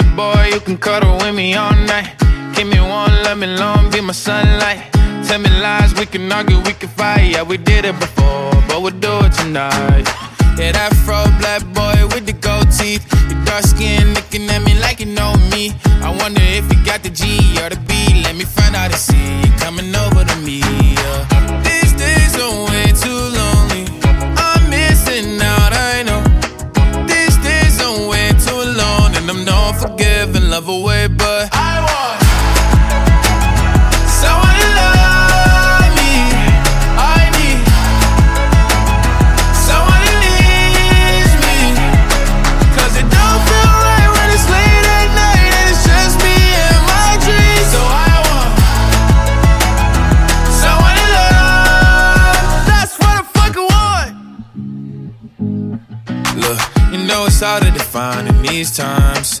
boy, you can cuddle with me all night. Give me one, let me long, be my sunlight. Tell me lies, we can argue, we can fight. Yeah, we did it before, but we'll do it tonight. Yeah, that fro black boy with the gold teeth. Your dark skin looking at me like you know me. I wonder if you got the G or the B. Let me find out and see you coming over love away, but I want someone to love me. I need someone who needs me. 'Cause it don't feel right when it's late at night and it's just me and my dreams. So I want someone to love. That's what I fucking want. Look, you know it's hard to define in these times,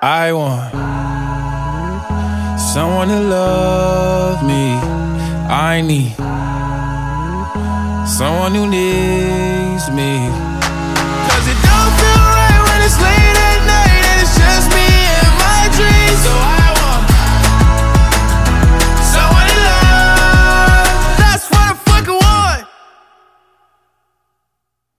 I want someone to love me. I need someone who needs me.